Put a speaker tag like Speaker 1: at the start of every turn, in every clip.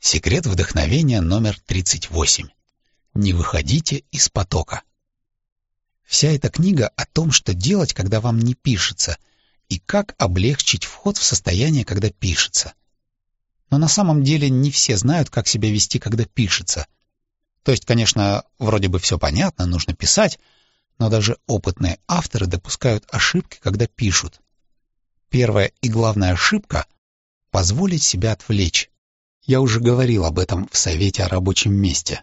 Speaker 1: Секрет вдохновения номер 38. Не выходите из потока. Вся эта книга о том, что делать, когда вам не пишется, и как облегчить вход в состояние, когда пишется. Но на самом деле не все знают, как себя вести, когда пишется. То есть, конечно, вроде бы все понятно, нужно писать, но даже опытные авторы допускают ошибки, когда пишут. Первая и главная ошибка — позволить себя отвлечь. Я уже говорил об этом в Совете о рабочем месте.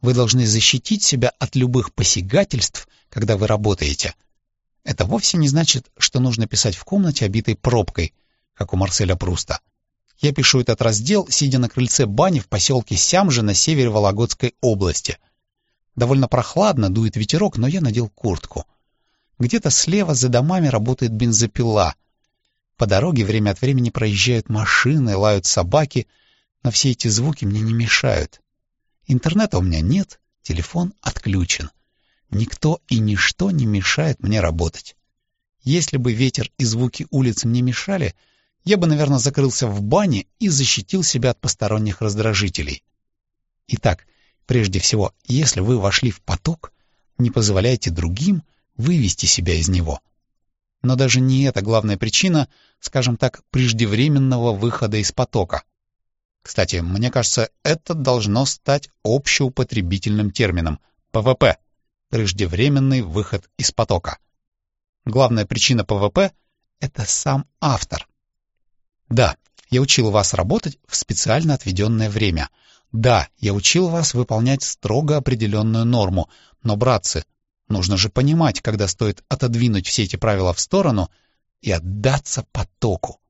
Speaker 1: Вы должны защитить себя от любых посягательств, когда вы работаете. Это вовсе не значит, что нужно писать в комнате, обитой пробкой, как у Марселя Пруста. Я пишу этот раздел, сидя на крыльце бани в поселке Сямжи на севере Вологодской области. Довольно прохладно, дует ветерок, но я надел куртку. Где-то слева за домами работает бензопила. По дороге время от времени проезжают машины, лают собаки, но все эти звуки мне не мешают. Интернета у меня нет, телефон отключен. Никто и ничто не мешает мне работать. Если бы ветер и звуки улиц мне мешали, я бы, наверное, закрылся в бане и защитил себя от посторонних раздражителей. Итак, прежде всего, если вы вошли в поток, не позволяйте другим вывести себя из него. Но даже не это главная причина, скажем так, преждевременного выхода из потока. Кстати, мне кажется, это должно стать общеупотребительным термином ПВП — преждевременный выход из потока. Главная причина ПВП — это сам автор. Да, я учил вас работать в специально отведенное время. Да, я учил вас выполнять строго определенную норму. Но, братцы, нужно же понимать, когда стоит отодвинуть все эти правила в сторону и отдаться потоку.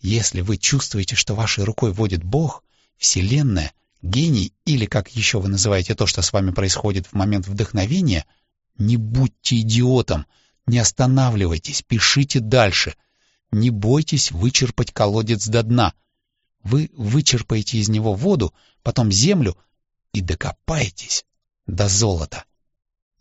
Speaker 1: Если вы чувствуете, что вашей рукой водит Бог, Вселенная, гений или, как еще вы называете то, что с вами происходит в момент вдохновения, не будьте идиотом, не останавливайтесь, пишите дальше. Не бойтесь вычерпать колодец до дна. Вы вычерпаете из него воду, потом землю и докопаетесь до золота.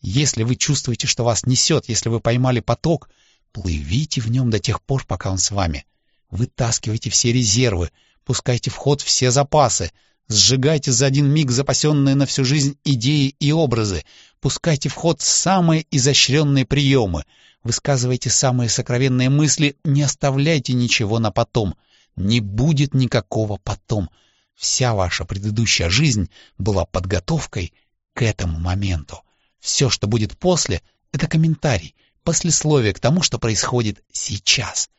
Speaker 1: Если вы чувствуете, что вас несет, если вы поймали поток, плывите в нем до тех пор, пока он с вами. Вытаскивайте все резервы, пускайте в ход все запасы, сжигайте за один миг запасенные на всю жизнь идеи и образы, пускайте в ход самые изощренные приемы, высказывайте самые сокровенные мысли, не оставляйте ничего на потом. Не будет никакого потом. Вся ваша предыдущая жизнь была подготовкой к этому моменту. Все, что будет после, — это комментарий, послесловие к тому, что происходит сейчас.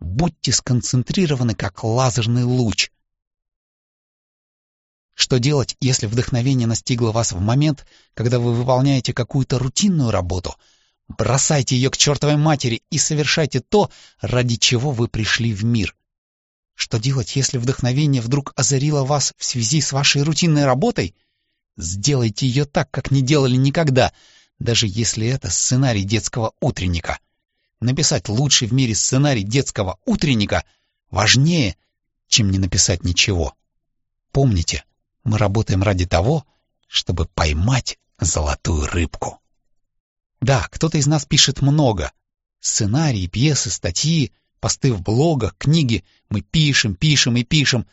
Speaker 1: Будьте сконцентрированы, как лазерный луч. Что делать, если вдохновение настигло вас в момент, когда вы выполняете какую-то рутинную работу? Бросайте ее к чертовой матери и совершайте то, ради чего вы пришли в мир. Что делать, если вдохновение вдруг озарило вас в связи с вашей рутинной работой? Сделайте ее так, как не делали никогда, даже если это сценарий детского утренника. Написать лучший в мире сценарий детского утренника важнее, чем не написать ничего. Помните, мы работаем ради того, чтобы поймать золотую рыбку. Да, кто-то из нас пишет много. Сценарии, пьесы, статьи, посты в блогах, книги. Мы пишем, пишем и пишем.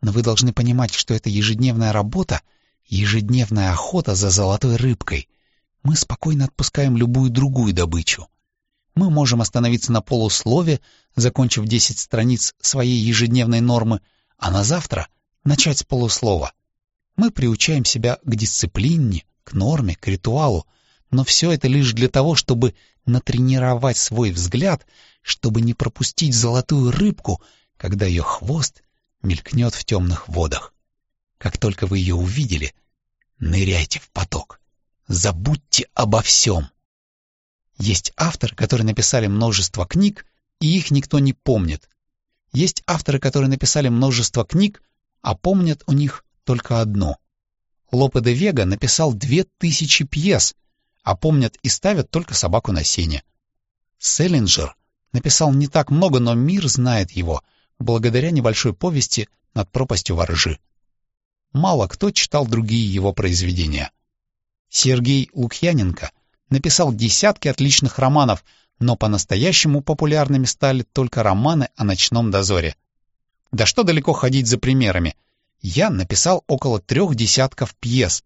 Speaker 1: Но вы должны понимать, что это ежедневная работа, ежедневная охота за золотой рыбкой. Мы спокойно отпускаем любую другую добычу мы можем остановиться на полуслове, закончив 10 страниц своей ежедневной нормы, а на завтра начать с полуслова. Мы приучаем себя к дисциплине, к норме, к ритуалу, но все это лишь для того, чтобы натренировать свой взгляд, чтобы не пропустить золотую рыбку, когда ее хвост мелькнет в темных водах. Как только вы ее увидели, ныряйте в поток. Забудьте обо всем. Есть авторы, которые написали множество книг, и их никто не помнит. Есть авторы, которые написали множество книг, а помнят у них только одно. Лопе де Вега написал две тысячи пьес, а помнят и ставят только собаку на сене. Селлинджер написал не так много, но мир знает его, благодаря небольшой повести «Над пропастью воржи». Мало кто читал другие его произведения. Сергей Лукьяненко написал десятки отличных романов, но по-настоящему популярными стали только романы о ночном дозоре. Да что далеко ходить за примерами. Я написал около трех десятков пьес,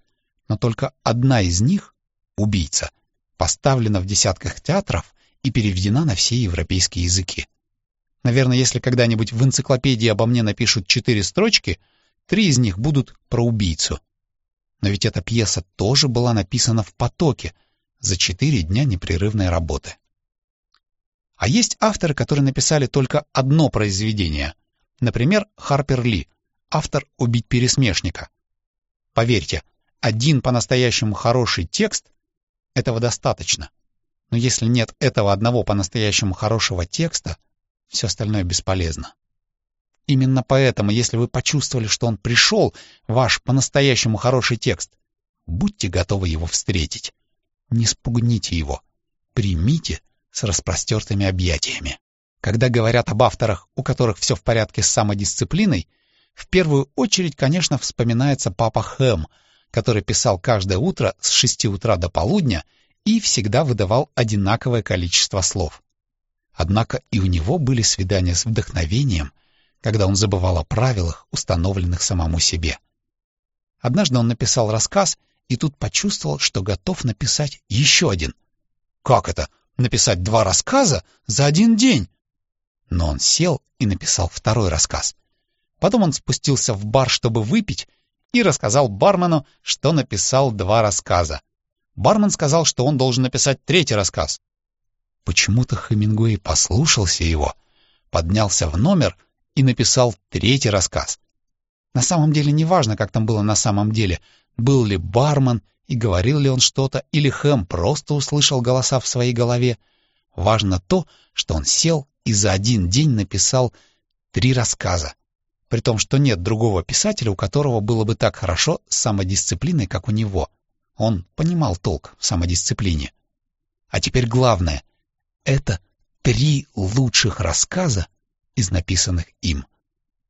Speaker 1: но только одна из них — «Убийца» поставлена в десятках театров и переведена на все европейские языки. Наверное, если когда-нибудь в энциклопедии обо мне напишут четыре строчки, три из них будут про убийцу. Но ведь эта пьеса тоже была написана в потоке за четыре дня непрерывной работы. А есть авторы, которые написали только одно произведение. Например, Харпер Ли, автор «Убить пересмешника». Поверьте, один по-настоящему хороший текст — этого достаточно. Но если нет этого одного по-настоящему хорошего текста, все остальное бесполезно. Именно поэтому, если вы почувствовали, что он пришел, ваш по-настоящему хороший текст, будьте готовы его встретить. Не спугните его. Примите с распростертыми объятиями. Когда говорят об авторах, у которых все в порядке с самодисциплиной, в первую очередь, конечно, вспоминается папа Хэм, который писал каждое утро с шести утра до полудня и всегда выдавал одинаковое количество слов. Однако и у него были свидания с вдохновением, когда он забывал о правилах, установленных самому себе. Однажды он написал рассказ и тут почувствовал, что готов написать еще один. Как это? Написать два рассказа за один день? Но он сел и написал второй рассказ. Потом он спустился в бар, чтобы выпить, и рассказал бармену, что написал два рассказа. Бармен сказал, что он должен написать третий рассказ. Почему-то Хемингуэй послушался его, поднялся в номер и написал третий рассказ. На самом деле неважно, как там было на самом деле, был ли бармен и говорил ли он что-то, или Хэм просто услышал голоса в своей голове. Важно то, что он сел и за один день написал три рассказа, при том, что нет другого писателя, у которого было бы так хорошо с самодисциплиной, как у него. Он понимал толк в самодисциплине. А теперь главное — это три лучших рассказа из написанных им.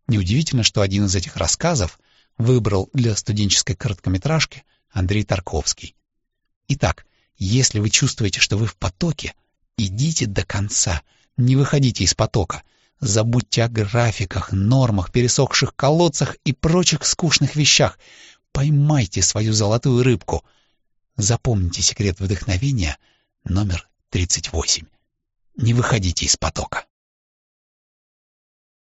Speaker 1: Неудивительно, что один из этих рассказов выбрал для студенческой короткометражки Андрей Тарковский. Итак, если вы чувствуете, что вы в потоке, идите до конца, не выходите из потока. Забудьте о графиках, нормах, пересохших колодцах и прочих скучных вещах. Поймайте свою золотую рыбку. Запомните секрет вдохновения номер 38. Не выходите из потока.